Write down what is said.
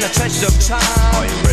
the treasures of time.